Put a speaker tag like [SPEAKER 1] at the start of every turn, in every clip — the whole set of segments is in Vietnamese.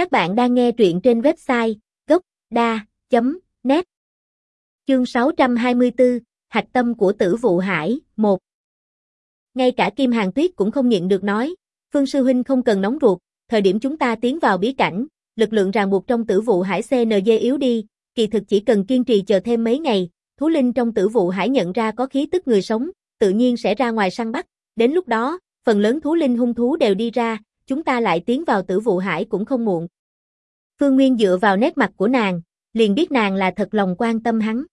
[SPEAKER 1] Các bạn đang nghe truyện trên website gốc.da.net Chương 624, Hạch tâm của tử vụ hải, 1 Ngay cả Kim Hàng Tuyết cũng không nhịn được nói, Phương Sư Huynh không cần nóng ruột, thời điểm chúng ta tiến vào bí cảnh, lực lượng ràng buộc trong tử vụ hải CNG yếu đi, kỳ thực chỉ cần kiên trì chờ thêm mấy ngày, thú linh trong tử vụ hải nhận ra có khí tức người sống, tự nhiên sẽ ra ngoài săn bắt, đến lúc đó, phần lớn thú linh hung thú đều đi ra, chúng ta lại tiến vào tử vụ hải cũng không muộn. Phương Nguyên dựa vào nét mặt của nàng, liền biết nàng là thật lòng quan tâm hắn.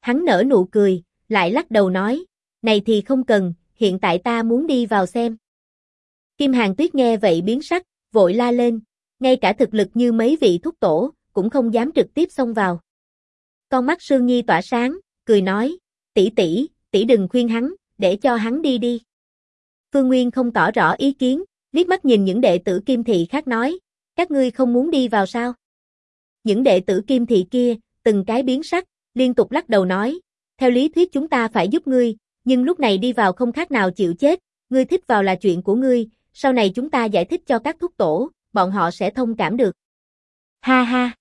[SPEAKER 1] Hắn nở nụ cười, lại lắc đầu nói, này thì không cần, hiện tại ta muốn đi vào xem. Kim Hàng Tuyết nghe vậy biến sắc, vội la lên, ngay cả thực lực như mấy vị thúc tổ, cũng không dám trực tiếp xông vào. Con mắt Sương Nhi tỏa sáng, cười nói, tỷ tỷ, tỷ đừng khuyên hắn, để cho hắn đi đi. Phương Nguyên không tỏ rõ ý kiến, liếc mắt nhìn những đệ tử Kim Thị khác nói, các ngươi không muốn đi vào sao? Những đệ tử Kim Thị kia, từng cái biến sắc, liên tục lắc đầu nói, theo lý thuyết chúng ta phải giúp ngươi, nhưng lúc này đi vào không khác nào chịu chết, ngươi thích vào là chuyện của ngươi, sau này chúng ta giải thích cho các thúc tổ, bọn họ sẽ thông cảm được. Ha ha!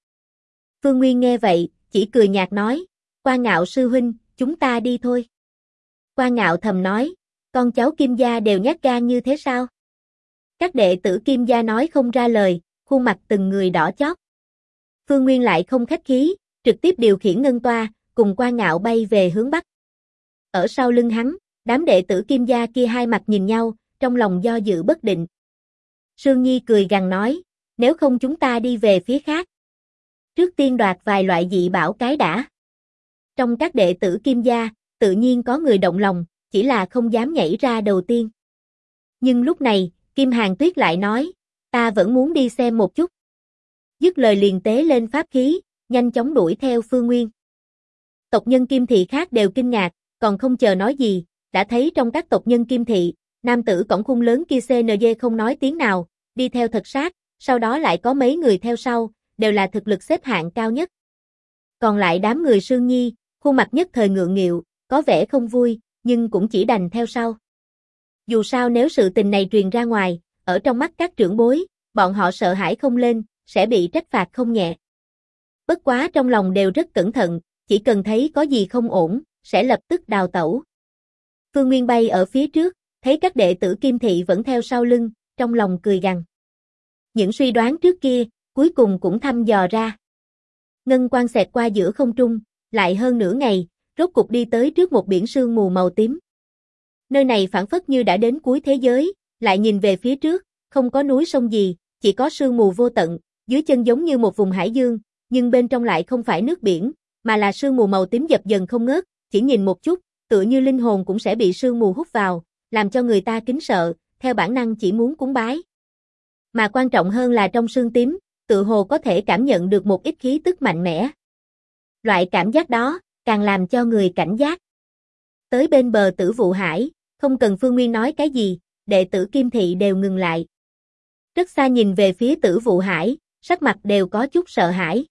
[SPEAKER 1] Phương Nguyên nghe vậy, chỉ cười nhạt nói, quan ngạo sư huynh, chúng ta đi thôi. Quan ngạo thầm nói, con cháu Kim Gia đều nhát gan như thế sao? Các đệ tử Kim Gia nói không ra lời, khuôn mặt từng người đỏ chót. Phương Nguyên lại không khách khí, trực tiếp điều khiển ngân toa, cùng quan ngạo bay về hướng Bắc. Ở sau lưng hắn, đám đệ tử Kim Gia kia hai mặt nhìn nhau, trong lòng do dự bất định. Sương Nhi cười gằn nói, nếu không chúng ta đi về phía khác. Trước tiên đoạt vài loại dị bảo cái đã. Trong các đệ tử Kim Gia, tự nhiên có người động lòng, chỉ là không dám nhảy ra đầu tiên. Nhưng lúc này, Kim Hàng Tuyết lại nói, ta vẫn muốn đi xem một chút. Dứt lời liền tế lên pháp khí, nhanh chóng đuổi theo Phương Nguyên. Tộc nhân Kim Thị khác đều kinh ngạc, còn không chờ nói gì, đã thấy trong các tộc nhân Kim Thị, nam tử cổng khung lớn kia CNG không nói tiếng nào, đi theo thật sát, sau đó lại có mấy người theo sau, đều là thực lực xếp hạng cao nhất. Còn lại đám người Sương Nhi, khuôn mặt nhất thời ngượng nghịu, có vẻ không vui, nhưng cũng chỉ đành theo sau. Dù sao nếu sự tình này truyền ra ngoài, ở trong mắt các trưởng bối, bọn họ sợ hãi không lên, sẽ bị trách phạt không nhẹ. Bất quá trong lòng đều rất cẩn thận, chỉ cần thấy có gì không ổn, sẽ lập tức đào tẩu. Phương Nguyên bay ở phía trước, thấy các đệ tử Kim Thị vẫn theo sau lưng, trong lòng cười gằn. Những suy đoán trước kia, cuối cùng cũng thăm dò ra. Ngân quang xẹt qua giữa không trung, lại hơn nửa ngày, rốt cục đi tới trước một biển sương mù màu tím. Nơi này phản phất như đã đến cuối thế giới, lại nhìn về phía trước, không có núi sông gì, chỉ có sương mù vô tận, dưới chân giống như một vùng hải dương, nhưng bên trong lại không phải nước biển, mà là sương mù màu tím dập dần không ngớt, chỉ nhìn một chút, tựa như linh hồn cũng sẽ bị sương mù hút vào, làm cho người ta kính sợ, theo bản năng chỉ muốn cúng bái. Mà quan trọng hơn là trong sương tím, tự hồ có thể cảm nhận được một ít khí tức mạnh mẽ. Loại cảm giác đó, càng làm cho người cảnh giác. Tới bên bờ tử vụ hải, không cần Phương Nguyên nói cái gì, đệ tử Kim Thị đều ngừng lại. Rất xa nhìn về phía tử vụ hải, sắc mặt đều có chút sợ hãi.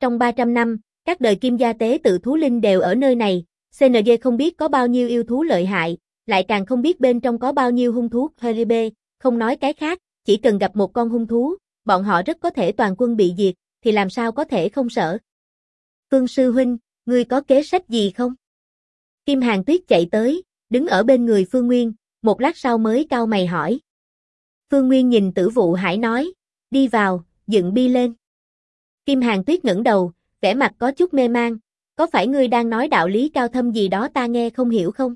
[SPEAKER 1] Trong 300 năm, các đời kim gia tế tự thú linh đều ở nơi này, CNG không biết có bao nhiêu yêu thú lợi hại, lại càng không biết bên trong có bao nhiêu hung thú Heribe, không nói cái khác, chỉ cần gặp một con hung thú, bọn họ rất có thể toàn quân bị diệt, thì làm sao có thể không sợ. Phương Sư Huynh, ngươi có kế sách gì không? Kim Hàng Tuyết chạy tới, đứng ở bên người Phương Nguyên, một lát sau mới cao mày hỏi. Phương Nguyên nhìn tử vụ hải nói, đi vào, dựng bi lên. Kim Hàng Tuyết ngẩng đầu, vẻ mặt có chút mê mang, có phải ngươi đang nói đạo lý cao thâm gì đó ta nghe không hiểu không?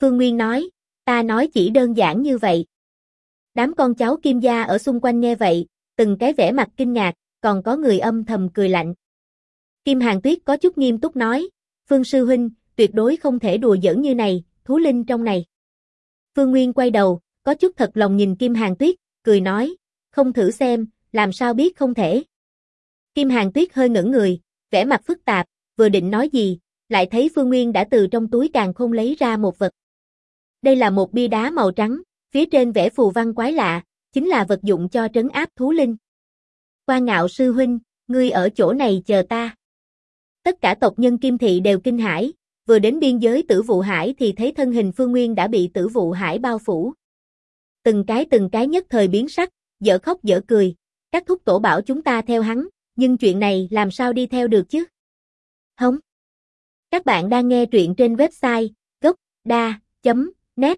[SPEAKER 1] Phương Nguyên nói, ta nói chỉ đơn giản như vậy. Đám con cháu Kim Gia ở xung quanh nghe vậy, từng cái vẻ mặt kinh ngạc, còn có người âm thầm cười lạnh. Kim Hàng Tuyết có chút nghiêm túc nói, Phương Sư Huynh, tuyệt đối không thể đùa giỡn như này, thú linh trong này. Phương Nguyên quay đầu, có chút thật lòng nhìn Kim Hàng Tuyết, cười nói, không thử xem, làm sao biết không thể. Kim Hàng Tuyết hơi ngẩn người, vẻ mặt phức tạp, vừa định nói gì, lại thấy Phương Nguyên đã từ trong túi càng không lấy ra một vật. Đây là một bia đá màu trắng, phía trên vẽ phù văn quái lạ, chính là vật dụng cho trấn áp thú linh. Quan ngạo sư huynh, ngươi ở chỗ này chờ ta. Tất cả tộc nhân Kim Thị đều kinh hãi, vừa đến biên giới tử vụ hải thì thấy thân hình Phương Nguyên đã bị tử vụ hải bao phủ. Từng cái từng cái nhất thời biến sắc, dở khóc dở cười, các thúc tổ bảo chúng ta theo hắn, nhưng chuyện này làm sao đi theo được chứ? Không. Các bạn đang nghe truyện trên website gocda.net